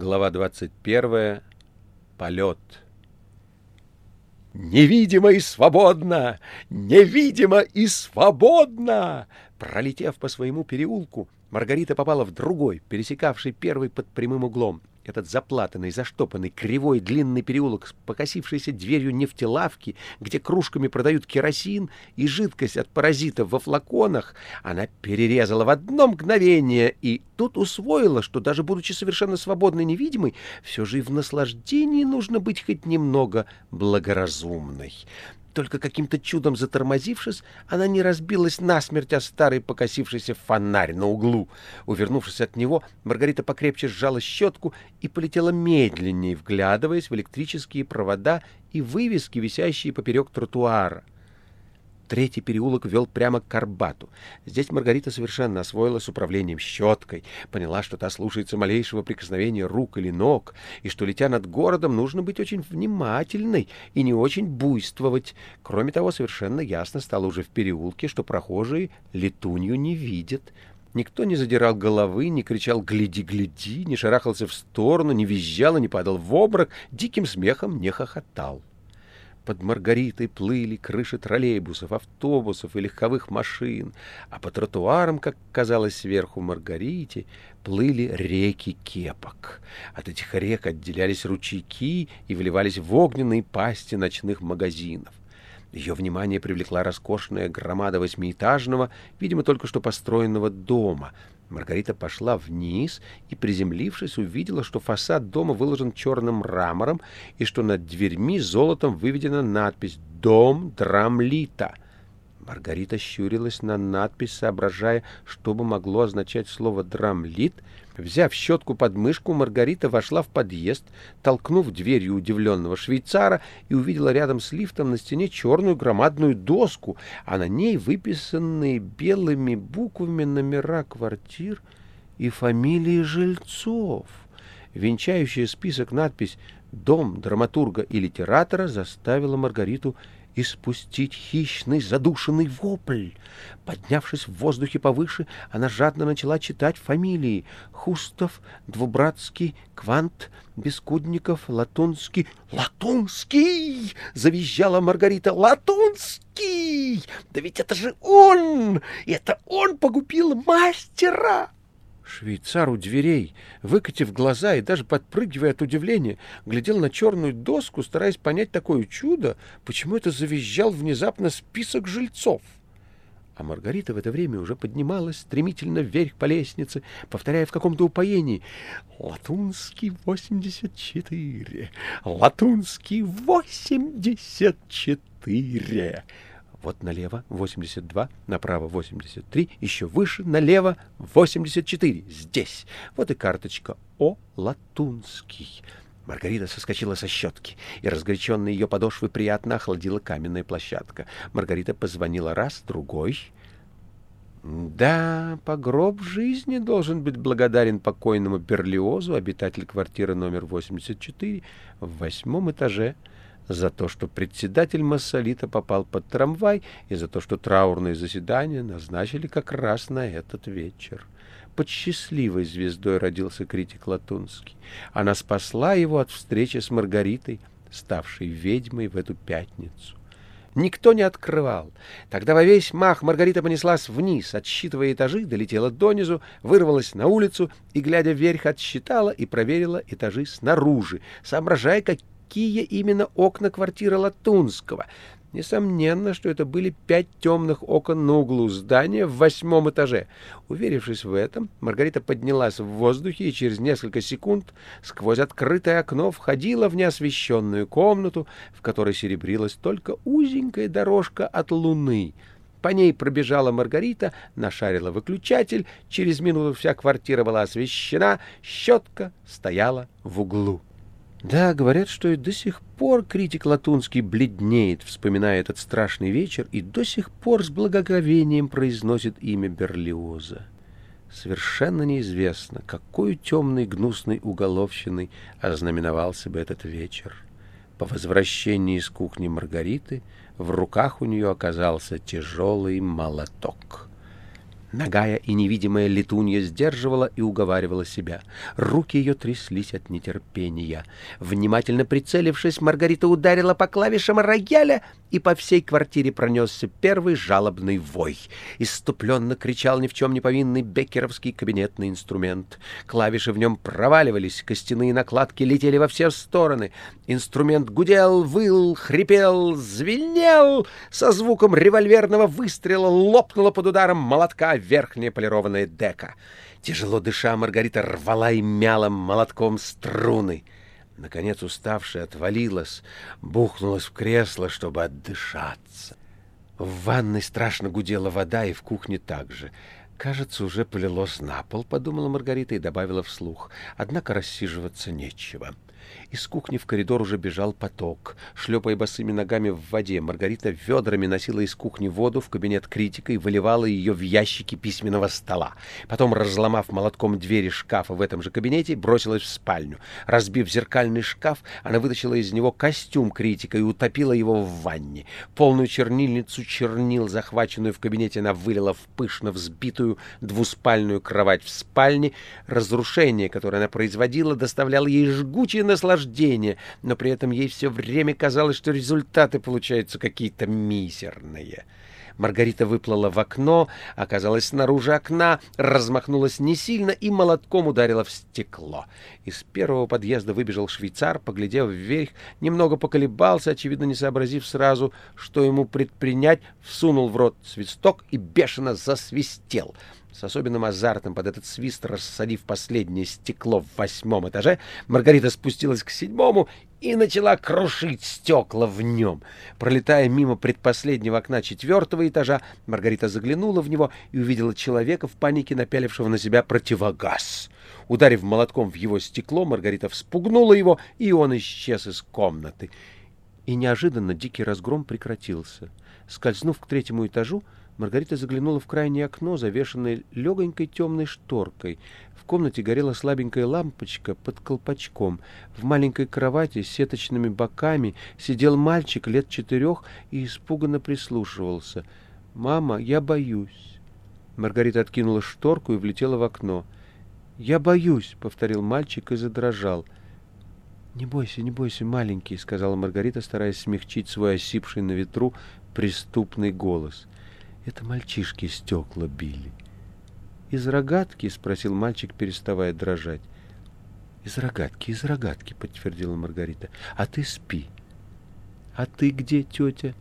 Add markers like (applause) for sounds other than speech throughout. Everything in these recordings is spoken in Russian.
Глава 21. Полет. «Невидимо и свободно! Невидимо и свободно!» Пролетев по своему переулку, Маргарита попала в другой, пересекавший первый под прямым углом. Этот заплатанный, заштопанный, кривой, длинный переулок с покосившейся дверью нефтелавки, где кружками продают керосин и жидкость от паразитов во флаконах, она перерезала в одно мгновение и тут усвоила, что даже будучи совершенно свободной невидимой, все же и в наслаждении нужно быть хоть немного благоразумной. Только каким-то чудом затормозившись, она не разбилась насмерть о старый покосившийся фонарь на углу. Увернувшись от него, Маргарита покрепче сжала щетку и полетела медленнее, вглядываясь в электрические провода и вывески, висящие поперек тротуара. Третий переулок вел прямо к Арбату. Здесь Маргарита совершенно освоилась управлением щеткой, поняла, что та слушается малейшего прикосновения рук или ног, и что, летя над городом, нужно быть очень внимательной и не очень буйствовать. Кроме того, совершенно ясно стало уже в переулке, что прохожие летунью не видят. Никто не задирал головы, не кричал «гляди, гляди», не шарахался в сторону, не визжал и не падал в обморок, диким смехом не хохотал. Под Маргаритой плыли крыши троллейбусов, автобусов и легковых машин, а по тротуарам, как казалось сверху Маргарите, плыли реки кепок. От этих рек отделялись ручейки и вливались в огненные пасти ночных магазинов. Ее внимание привлекла роскошная громада восьмиэтажного, видимо, только что построенного дома. Маргарита пошла вниз и, приземлившись, увидела, что фасад дома выложен черным мрамором и что над дверьми золотом выведена надпись «Дом Драмлита». Маргарита щурилась на надпись, соображая, что бы могло означать слово «драмлит», Взяв щетку под мышку, Маргарита вошла в подъезд, толкнув дверью удивленного швейцара и увидела рядом с лифтом на стене черную громадную доску, а на ней выписанные белыми буквами номера квартир и фамилии жильцов. Венчающая список надпись «Дом драматурга и литератора» заставила Маргариту и спустить хищный задушенный вопль. Поднявшись в воздухе повыше, она жадно начала читать фамилии Хустов, Двубратский, Квант, Бескудников, Латунский. «Латунский!» — завизжала Маргарита. «Латунский! Да ведь это же он! Это он погубил мастера!» Швейцар у дверей, выкатив глаза и даже подпрыгивая от удивления, глядел на черную доску, стараясь понять такое чудо, почему это завизжал внезапно список жильцов. А Маргарита в это время уже поднималась стремительно вверх по лестнице, повторяя в каком-то упоении «Латунский 84! Латунский 84!» Вот налево 82, направо 83, еще выше, налево 84. Здесь. Вот и карточка О. Латунский. Маргарита соскочила со щетки, и разгоряченные ее подошвы приятно охладила каменная площадка. Маргарита позвонила раз, другой. Да, погроб жизни должен быть благодарен покойному Берлиозу, обитатель квартиры номер 84 в восьмом этаже за то, что председатель Массолита попал под трамвай, и за то, что траурное заседание назначили как раз на этот вечер. Под счастливой звездой родился критик Латунский. Она спасла его от встречи с Маргаритой, ставшей ведьмой в эту пятницу. Никто не открывал. Тогда во весь мах Маргарита понеслась вниз, отсчитывая этажи, долетела донизу, вырвалась на улицу и, глядя вверх, отсчитала и проверила этажи снаружи, соображая, как какие именно окна квартиры Латунского. Несомненно, что это были пять темных окон на углу здания в восьмом этаже. Уверившись в этом, Маргарита поднялась в воздухе и через несколько секунд сквозь открытое окно входила в неосвещенную комнату, в которой серебрилась только узенькая дорожка от луны. По ней пробежала Маргарита, нашарила выключатель, через минуту вся квартира была освещена, щетка стояла в углу. Да, говорят, что и до сих пор критик Латунский бледнеет, вспоминая этот страшный вечер, и до сих пор с благоговением произносит имя Берлиоза. Совершенно неизвестно, какой темной гнусной уголовщиной ознаменовался бы этот вечер. По возвращении из кухни Маргариты в руках у нее оказался тяжелый молоток. Нагая и невидимая летунья сдерживала и уговаривала себя. Руки ее тряслись от нетерпения. Внимательно прицелившись, Маргарита ударила по клавишам рояля, и по всей квартире пронесся первый жалобный вой. Иступленно кричал ни в чем не повинный беккеровский кабинетный инструмент. Клавиши в нем проваливались, костяные накладки летели во все стороны. Инструмент гудел, выл, хрипел, звенел. Со звуком револьверного выстрела лопнуло под ударом молотка верхняя полированная дека. Тяжело дыша, Маргарита рвала и мяла молотком струны. Наконец, уставшая, отвалилась, бухнулась в кресло, чтобы отдышаться. В ванной страшно гудела вода, и в кухне также. «Кажется, уже полилось на пол», — подумала Маргарита и добавила вслух. «Однако рассиживаться нечего». Из кухни в коридор уже бежал поток. Шлепая босыми ногами в воде, Маргарита ведрами носила из кухни воду в кабинет критика и выливала ее в ящики письменного стола. Потом, разломав молотком двери шкафа в этом же кабинете, бросилась в спальню. Разбив зеркальный шкаф, она вытащила из него костюм критика и утопила его в ванне. Полную чернильницу чернил, захваченную в кабинете, она вылила в пышно взбитую двуспальную кровать в спальне. Разрушение, которое она производила, доставляло ей жгучее наслаждение, но при этом ей все время казалось, что результаты получаются какие-то мизерные. Маргарита выплыла в окно, оказалась снаружи окна, размахнулась не сильно и молотком ударила в стекло. Из первого подъезда выбежал швейцар, поглядев вверх, немного поколебался, очевидно, не сообразив сразу, что ему предпринять, всунул в рот свисток и бешено засвистел — с особенным азартом под этот свист, рассадив последнее стекло в восьмом этаже, Маргарита спустилась к седьмому и начала крушить стекла в нем. Пролетая мимо предпоследнего окна четвертого этажа, Маргарита заглянула в него и увидела человека в панике, напялившего на себя противогаз. Ударив молотком в его стекло, Маргарита вспугнула его, и он исчез из комнаты. И неожиданно дикий разгром прекратился. Скользнув к третьему этажу, Маргарита заглянула в крайнее окно, завешенное легонькой темной шторкой. В комнате горела слабенькая лампочка под колпачком. В маленькой кровати с сеточными боками сидел мальчик лет четырех и испуганно прислушивался. «Мама, я боюсь». Маргарита откинула шторку и влетела в окно. «Я боюсь», — повторил мальчик и задрожал. «Не бойся, не бойся, маленький», — сказала Маргарита, стараясь смягчить свой осипший на ветру преступный голос. Это мальчишки стекла били. «Из рогатки?» — спросил мальчик, переставая дрожать. «Из рогатки, из рогатки», — подтвердила Маргарита. «А ты спи». «А ты где, тетя?»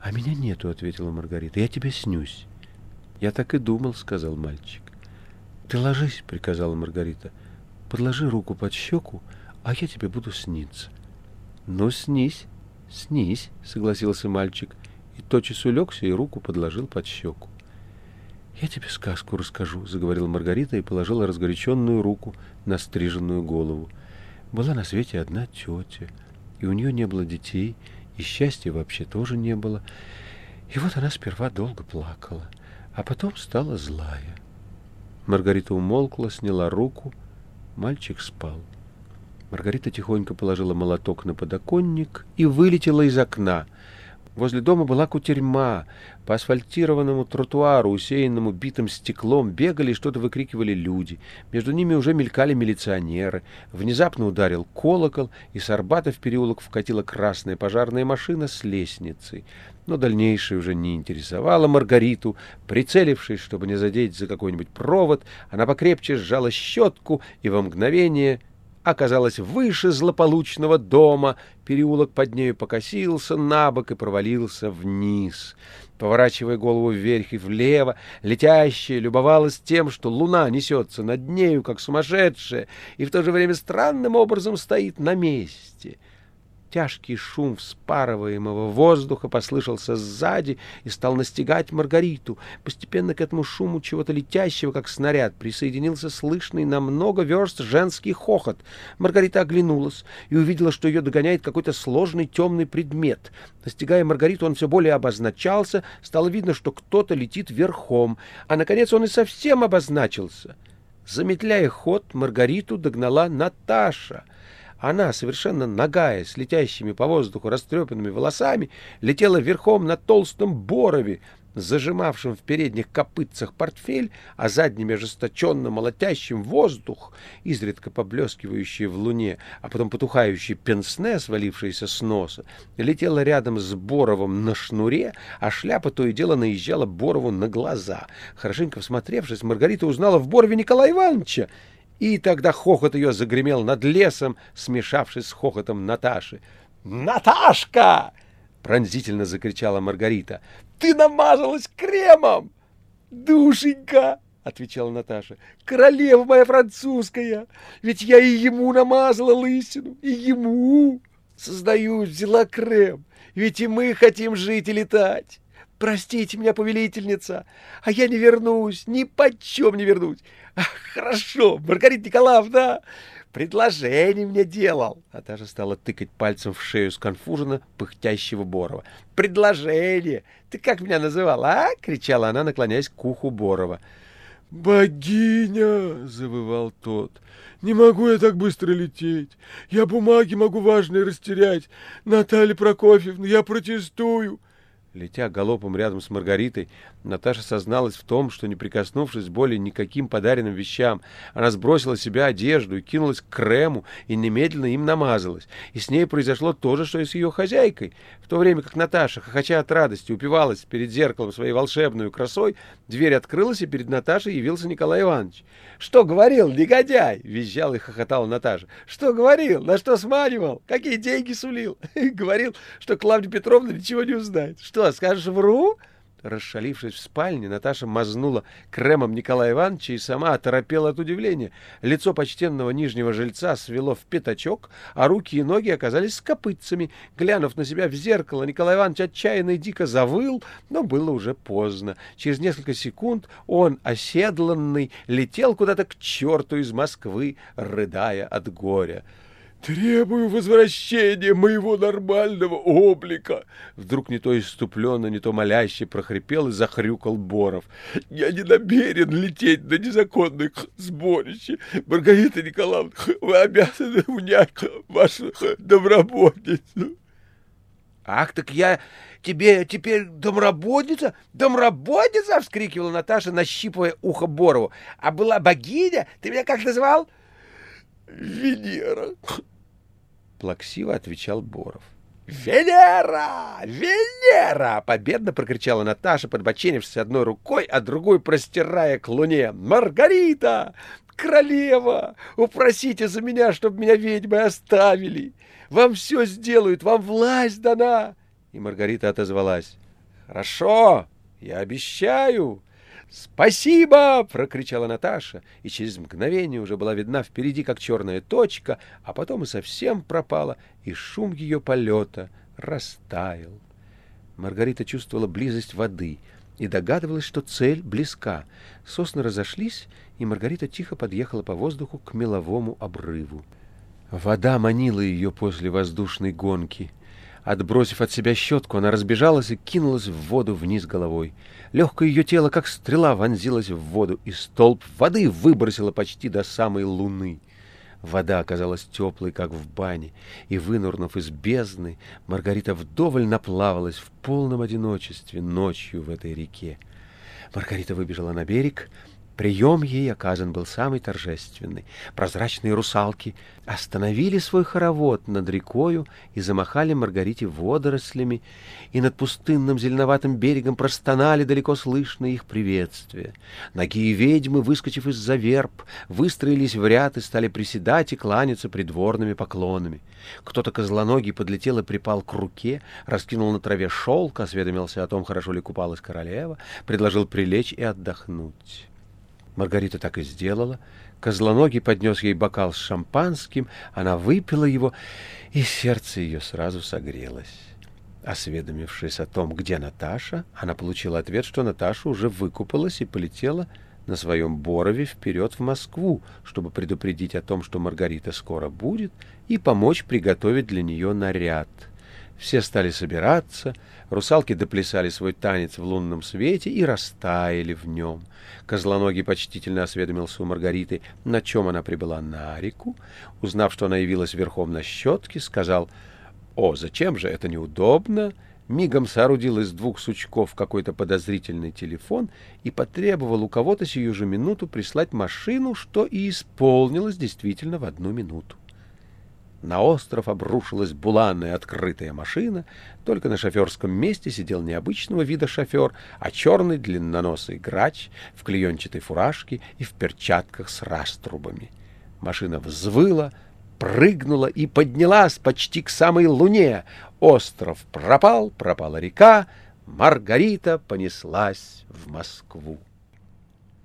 «А меня нету», — ответила Маргарита. «Я тебе снюсь». «Я так и думал», — сказал мальчик. «Ты ложись», — приказала Маргарита. «Подложи руку под щеку, а я тебе буду сниться». «Ну, снись, снись», — согласился мальчик и тотчас улегся и руку подложил под щеку. «Я тебе сказку расскажу», — заговорила Маргарита и положила разгоряченную руку на стриженную голову. Была на свете одна тетя, и у нее не было детей, и счастья вообще тоже не было. И вот она сперва долго плакала, а потом стала злая. Маргарита умолкла, сняла руку, мальчик спал. Маргарита тихонько положила молоток на подоконник и вылетела из окна — Возле дома была кутерьма. По асфальтированному тротуару, усеянному битым стеклом, бегали и что-то выкрикивали люди. Между ними уже мелькали милиционеры. Внезапно ударил колокол, и с Арбата в переулок вкатила красная пожарная машина с лестницей. Но дальнейшее уже не интересовало Маргариту. Прицелившись, чтобы не задеть за какой-нибудь провод, она покрепче сжала щетку и во мгновение оказалась выше злополучного дома, переулок под нею покосился на бок и провалился вниз. Поворачивая голову вверх и влево, летящая любовалась тем, что луна несется над нею, как сумасшедшая, и в то же время странным образом стоит на месте — Тяжкий шум вспарываемого воздуха послышался сзади и стал настигать Маргариту. Постепенно к этому шуму чего-то летящего, как снаряд, присоединился слышный на много верст женский хохот. Маргарита оглянулась и увидела, что ее догоняет какой-то сложный темный предмет. Настигая Маргариту, он все более обозначался, стало видно, что кто-то летит верхом, а, наконец, он и совсем обозначился. Замедляя ход, Маргариту догнала Наташа — она, совершенно нагая, с летящими по воздуху растрепанными волосами, летела верхом на толстом борове. зажимавшим в передних копытцах портфель, а задними ожесточенно молотящим воздух, изредка поблескивающий в луне, а потом потухающий пенсне, свалившийся с носа, летела рядом с Боровым на шнуре, а шляпа то и дело наезжала Борову на глаза. Хорошенько всмотревшись, Маргарита узнала в Борове Николая Ивановича, и тогда хохот ее загремел над лесом, смешавшись с хохотом Наташи. «Наташка!» — пронзительно закричала Маргарита. «Ты намазалась кремом!» «Душенька!» — отвечала Наташа. «Королева моя французская! Ведь я и ему намазала лысину, и ему! Создаюсь, взяла крем, ведь и мы хотим жить и летать!» Простите меня, повелительница, а я не вернусь, ни почем не вернусь. Ах, хорошо, Маргарита Николаевна, предложение мне делал. А та же стала тыкать пальцем в шею сконфуженно пыхтящего Борова. Предложение! Ты как меня называла, а? кричала она, наклоняясь к уху Борова. «Богиня!» — завывал тот. «Не могу я так быстро лететь. Я бумаги могу важные растерять. Наталья Прокофьевна, я протестую. Летя галопом рядом с Маргаритой, Наташа созналась в том, что, не прикоснувшись более никаким подаренным вещам, она сбросила себя одежду и кинулась к крему и немедленно им намазалась. И с ней произошло то же, что и с ее хозяйкой. В то время как Наташа, хохоча от радости, упивалась перед зеркалом своей волшебной красой, дверь открылась, и перед Наташей явился Николай Иванович. «Что говорил, негодяй?» — визжал и хохотала Наташа. «Что говорил? На что сманивал? Какие деньги сулил?» (laughs) «Говорил, что Клавдия Петровна ничего не узнает. Что, скажешь, вру?» Расшалившись в спальне, Наташа мазнула кремом Николая Ивановича и сама оторопела от удивления. Лицо почтенного нижнего жильца свело в пятачок, а руки и ноги оказались с копытцами. Глянув на себя в зеркало, Николай Иванович отчаянно и дико завыл, но было уже поздно. Через несколько секунд он, оседланный, летел куда-то к черту из Москвы, рыдая от горя. Требую возвращения моего нормального облика. Вдруг не то иступленно, не то моляще прохрипел и захрюкал Боров. Я не намерен лететь на незаконных сборище. Маргарита Николаевна, вы обязаны унять вашу домработницу. Ах, так я тебе теперь домработница? Домработница? Вскрикивала Наташа, нащипывая ухо Борову. А была богиня? Ты меня как назвал? Венера. Плаксиво отвечал Боров. «Венера! Венера!» — победно прокричала Наташа, подбоченившись одной рукой, а другой простирая к луне. «Маргарита! Королева! Упросите за меня, чтобы меня ведьмы оставили! Вам все сделают, вам власть дана!» И Маргарита отозвалась. «Хорошо, я обещаю!» «Спасибо!» — прокричала Наташа, и через мгновение уже была видна впереди, как черная точка, а потом и совсем пропала, и шум ее полета растаял. Маргарита чувствовала близость воды и догадывалась, что цель близка. Сосны разошлись, и Маргарита тихо подъехала по воздуху к меловому обрыву. Вода манила ее после воздушной гонки. Отбросив от себя щетку, она разбежалась и кинулась в воду вниз головой. Легкое ее тело, как стрела, вонзилось в воду, и столб воды выбросило почти до самой луны. Вода оказалась теплой, как в бане, и, вынурнув из бездны, Маргарита вдоволь наплавалась в полном одиночестве ночью в этой реке. Маргарита выбежала на берег, Прием ей оказан был самый торжественный. Прозрачные русалки остановили свой хоровод над рекою и замахали Маргарите водорослями, и над пустынным зеленоватым берегом простонали далеко слышно их приветствие. Ноги ведьмы, выскочив из-за верб, выстроились в ряд и стали приседать и кланяться придворными поклонами. Кто-то козлоногий подлетел и припал к руке, раскинул на траве шелк, осведомился о том, хорошо ли купалась королева, предложил прилечь и отдохнуть. Маргарита так и сделала. Козлоногий поднес ей бокал с шампанским, она выпила его, и сердце ее сразу согрелось. Осведомившись о том, где Наташа, она получила ответ, что Наташа уже выкупалась и полетела на своем Борове вперед в Москву, чтобы предупредить о том, что Маргарита скоро будет, и помочь приготовить для нее наряд — все стали собираться, русалки доплясали свой танец в лунном свете и растаяли в нем. Козлоногий почтительно осведомился у Маргариты, на чем она прибыла на реку. Узнав, что она явилась верхом на щетке, сказал, «О, зачем же, это неудобно!» мигом соорудил из двух сучков какой-то подозрительный телефон и потребовал у кого-то сию же минуту прислать машину, что и исполнилось действительно в одну минуту. На остров обрушилась буланная открытая машина, только на шоферском месте сидел необычного вида шофер, а черный длинноносый грач в клеенчатой фуражке и в перчатках с раструбами. Машина взвыла, прыгнула и поднялась почти к самой луне. Остров пропал, пропала река, Маргарита понеслась в Москву.